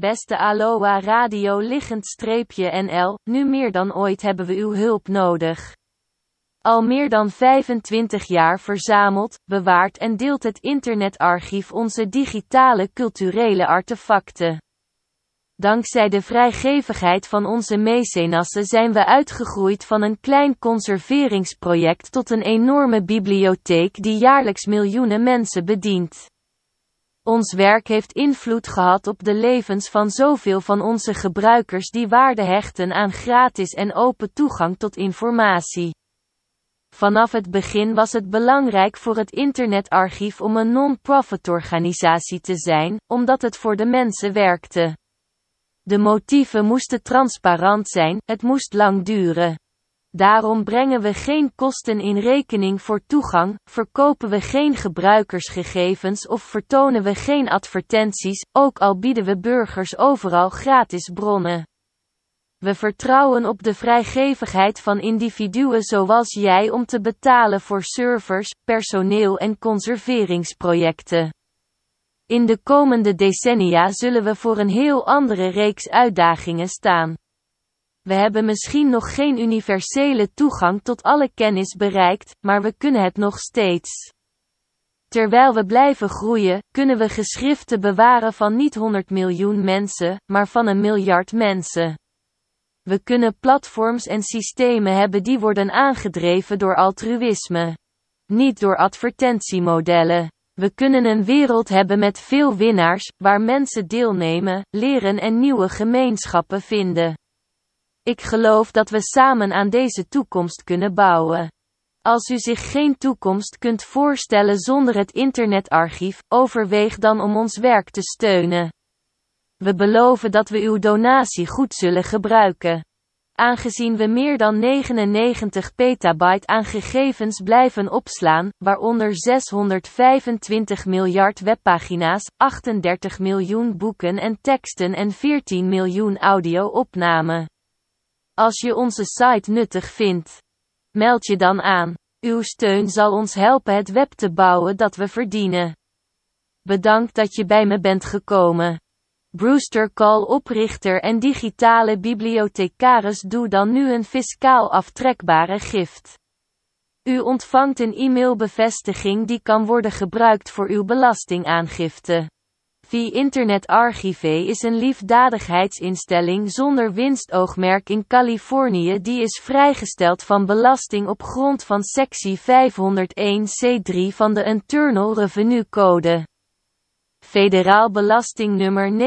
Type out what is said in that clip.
Beste Aloha Radio liggend streepje NL, nu meer dan ooit hebben we uw hulp nodig. Al meer dan 25 jaar verzameld, bewaard en deelt het internetarchief onze digitale culturele artefacten. Dankzij de vrijgevigheid van onze mecenassen zijn we uitgegroeid van een klein conserveringsproject tot een enorme bibliotheek die jaarlijks miljoenen mensen bedient. Ons werk heeft invloed gehad op de levens van zoveel van onze gebruikers die waarde hechten aan gratis en open toegang tot informatie. Vanaf het begin was het belangrijk voor het internetarchief om een non-profit organisatie te zijn, omdat het voor de mensen werkte. De motieven moesten transparant zijn, het moest lang duren. Daarom brengen we geen kosten in rekening voor toegang, verkopen we geen gebruikersgegevens of vertonen we geen advertenties, ook al bieden we burgers overal gratis bronnen. We vertrouwen op de vrijgevigheid van individuen zoals jij om te betalen voor servers, personeel en conserveringsprojecten. In de komende decennia zullen we voor een heel andere reeks uitdagingen staan. We hebben misschien nog geen universele toegang tot alle kennis bereikt, maar we kunnen het nog steeds. Terwijl we blijven groeien, kunnen we geschriften bewaren van niet 100 miljoen mensen, maar van een miljard mensen. We kunnen platforms en systemen hebben die worden aangedreven door altruïsme. Niet door advertentiemodellen. We kunnen een wereld hebben met veel winnaars, waar mensen deelnemen, leren en nieuwe gemeenschappen vinden. Ik geloof dat we samen aan deze toekomst kunnen bouwen. Als u zich geen toekomst kunt voorstellen zonder het internetarchief, overweeg dan om ons werk te steunen. We beloven dat we uw donatie goed zullen gebruiken. Aangezien we meer dan 99 petabyte aan gegevens blijven opslaan, waaronder 625 miljard webpagina's, 38 miljoen boeken en teksten en 14 miljoen audio-opnamen. Als je onze site nuttig vindt, meld je dan aan. Uw steun zal ons helpen het web te bouwen dat we verdienen. Bedankt dat je bij me bent gekomen. Brewster Call oprichter en digitale bibliothecaris doe dan nu een fiscaal aftrekbare gift. U ontvangt een e-mailbevestiging die kan worden gebruikt voor uw belastingaangifte. The Internet Archive is een liefdadigheidsinstelling zonder winstoogmerk in Californië die is vrijgesteld van belasting op grond van sectie 501c3 van de Internal Revenue Code. Federaal belastingnummer 9432422767.